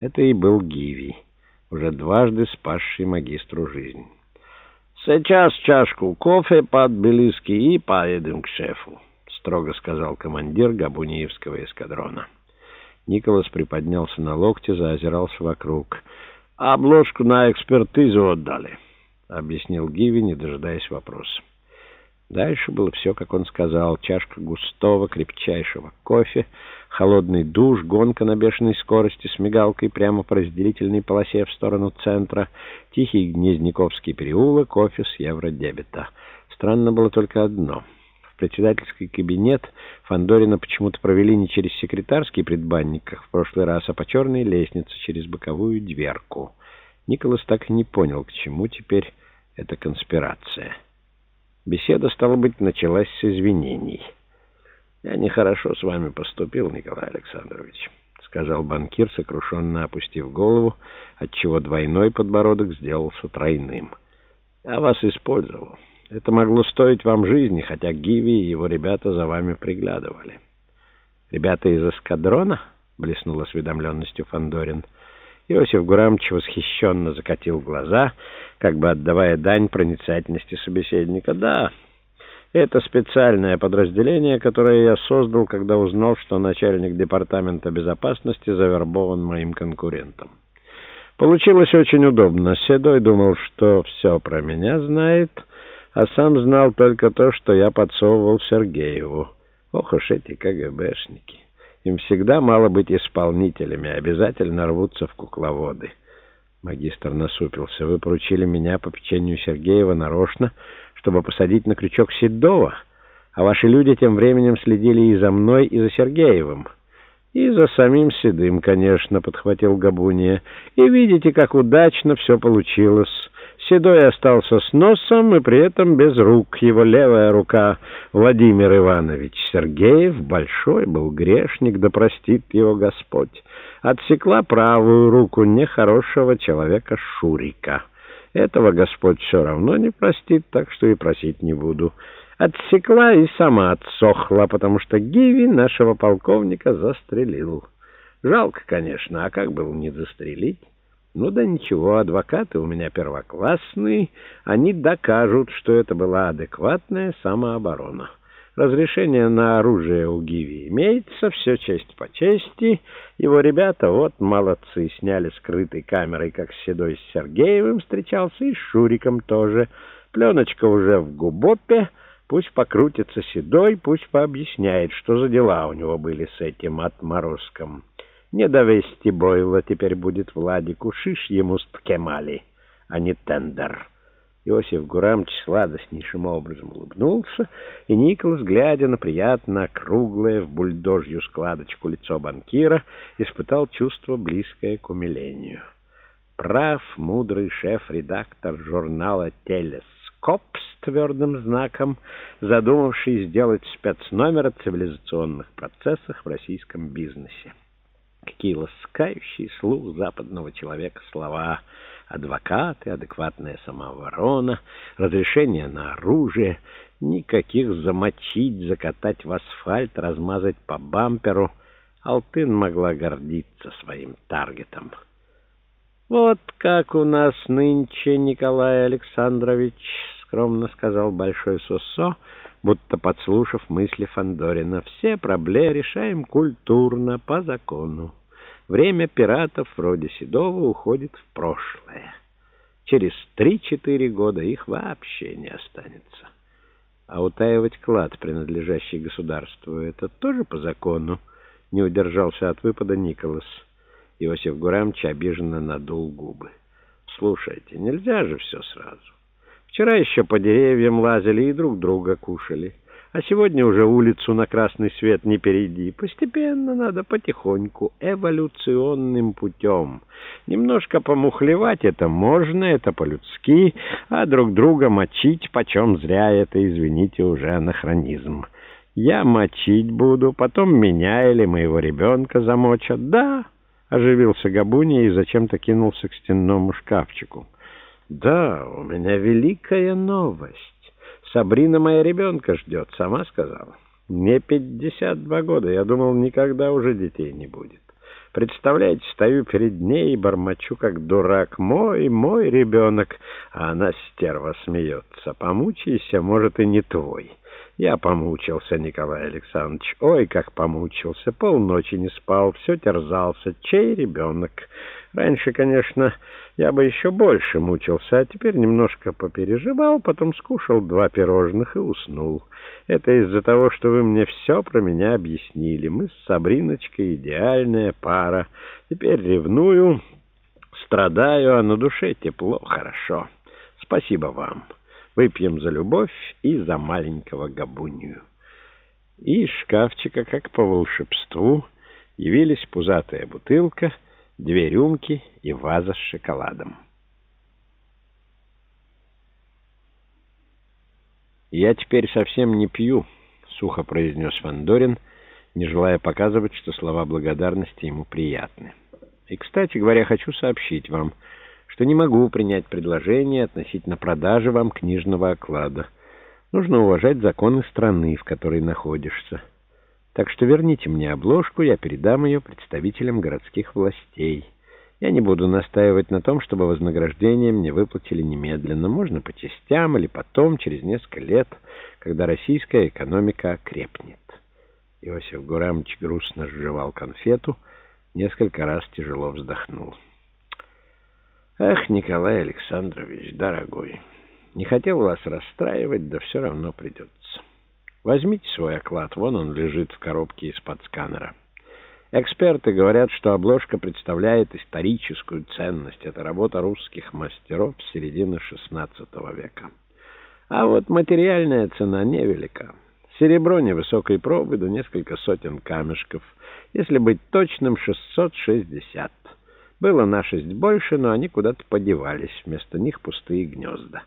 Это и был Гиви, уже дважды спасший магистру жизнь. «Сейчас чашку кофе под Белиски и поедем к шефу», — строго сказал командир Габуниевского эскадрона. Николас приподнялся на локте, заозирался вокруг. «Обложку на экспертизу отдали», — объяснил Гиви, не дожидаясь вопроса. Дальше было все, как он сказал. Чашка густого, крепчайшего кофе, холодный душ, гонка на бешеной скорости с мигалкой прямо по разделительной полосе в сторону центра, тихий Гнезняковский переулок, офис евродебета. Странно было только одно. В председательский кабинет Фандорина почему-то провели не через секретарский предбанник, как в прошлый раз, а по черной лестнице через боковую дверку. Николас так и не понял, к чему теперь эта конспирация. Беседа, стала быть, началась с извинений. «Я нехорошо с вами поступил, Николай Александрович», — сказал банкир, сокрушенно опустив голову, отчего двойной подбородок сделался тройным. «Я вас использовал. Это могло стоить вам жизни, хотя Гиви и его ребята за вами приглядывали». «Ребята из эскадрона?» — блеснул осведомленностью Фандорин. Иосиф Гурамович восхищенно закатил глаза, как бы отдавая дань проницательности собеседника. «Да, это специальное подразделение, которое я создал, когда узнал, что начальник департамента безопасности завербован моим конкурентом. Получилось очень удобно. Седой думал, что все про меня знает, а сам знал только то, что я подсовывал Сергееву. Ох уж эти КГБшники!» Им всегда мало быть исполнителями, обязательно рвутся в кукловоды. Магистр насупился. Вы поручили меня по печенью Сергеева нарочно, чтобы посадить на крючок Седова, а ваши люди тем временем следили и за мной, и за Сергеевым. И за самим Седым, конечно, подхватил Габуния. И видите, как удачно все получилось. Седой остался с носом и при этом без рук. Его левая рука Владимир Иванович Сергеев, большой был грешник, да простит его Господь, отсекла правую руку нехорошего человека Шурика. Этого Господь все равно не простит, так что и просить не буду. Отсекла и сама отсохла, потому что Гиви нашего полковника застрелил. Жалко, конечно, а как было не застрелить? Ну да ничего, адвокаты у меня первоклассные, они докажут, что это была адекватная самооборона. Разрешение на оружие у Гиви имеется, все честь по чести. Его ребята, вот, молодцы, сняли скрытой камерой, как Седой с Сергеевым встречался, и с Шуриком тоже. Пленочка уже в губопе, пусть покрутится Седой, пусть пообъясняет, что за дела у него были с этим отморозком». Не довести Бойла теперь будет Владику, шиш ему с Ткемали, а не тендер. Иосиф Гурамович сладостнейшим образом улыбнулся, и Николас, глядя на приятно округлое в бульдожью складочку лицо банкира, испытал чувство, близкое к умилению. Прав мудрый шеф-редактор журнала «Телескоп» с твердым знаком, задумавший сделать спецномер о цивилизационных процессах в российском бизнесе. Какие ласкающие слух западного человека слова адвокаты, адекватная самооборона, разрешение на оружие, никаких замочить, закатать в асфальт, размазать по бамперу. Алтын могла гордиться своим таргетом. «Вот как у нас нынче, Николай Александрович», — скромно сказал Большой Сосо, — будто подслушав мысли Фандорина. «Все проблемы решаем культурно, по закону. Время пиратов вроде Седова уходит в прошлое. Через три-четыре года их вообще не останется. А утаивать клад, принадлежащий государству, это тоже по закону?» Не удержался от выпада Николас. Иосиф Гурамович обиженно надул губы. «Слушайте, нельзя же все сразу. Вчера еще по деревьям лазили и друг друга кушали. А сегодня уже улицу на красный свет не перейди. Постепенно надо, потихоньку, эволюционным путем. Немножко помухлевать это можно, это по-людски, а друг друга мочить почем зря это, извините, уже анахронизм. Я мочить буду, потом меня или моего ребенка замочат. Да, оживился Габуни и зачем-то кинулся к стенному шкафчику. «Да, у меня великая новость. Сабрина моя ребенка ждет, сама сказала. Мне 52 года, я думал, никогда уже детей не будет. Представляете, стою перед ней и бормочу, как дурак. Мой, мой ребенок. А она, стерва, смеется. Помучайся, может, и не твой. Я помучился, Николай Александрович. Ой, как помучился. Полночи не спал, все терзался. Чей ребенок? Раньше, конечно, я бы еще больше мучился, а теперь немножко попереживал, потом скушал два пирожных и уснул. Это из-за того, что вы мне все про меня объяснили. Мы с Сабриночкой идеальная пара. Теперь ревную, страдаю, а на душе тепло, хорошо. Спасибо вам. Выпьем за любовь и за маленького Габунью. И из шкафчика, как по волшебству, явились пузатая бутылка, две рюмки и ваза с шоколадом. «Я теперь совсем не пью», — сухо произнес Фандорин, не желая показывать, что слова благодарности ему приятны. «И, кстати говоря, хочу сообщить вам, что не могу принять предложение относительно продажи вам книжного оклада. Нужно уважать законы страны, в которой находишься. Так что верните мне обложку, я передам ее представителям городских властей. Я не буду настаивать на том, чтобы вознаграждение мне выплатили немедленно. Можно по частям или потом, через несколько лет, когда российская экономика окрепнет. Иосиф Гурамович грустно сживал конфету, несколько раз тяжело вздохнул. Ах, Николай Александрович, дорогой, не хотел вас расстраивать, да все равно придется. Возьмите свой оклад, вон он лежит в коробке из-под сканера. Эксперты говорят, что обложка представляет историческую ценность. Это работа русских мастеров середины XVI века. А вот материальная цена невелика. Серебро невысокой пробы, да несколько сотен камешков. Если быть точным, 660. Было на шесть больше, но они куда-то подевались. Вместо них пустые гнезда.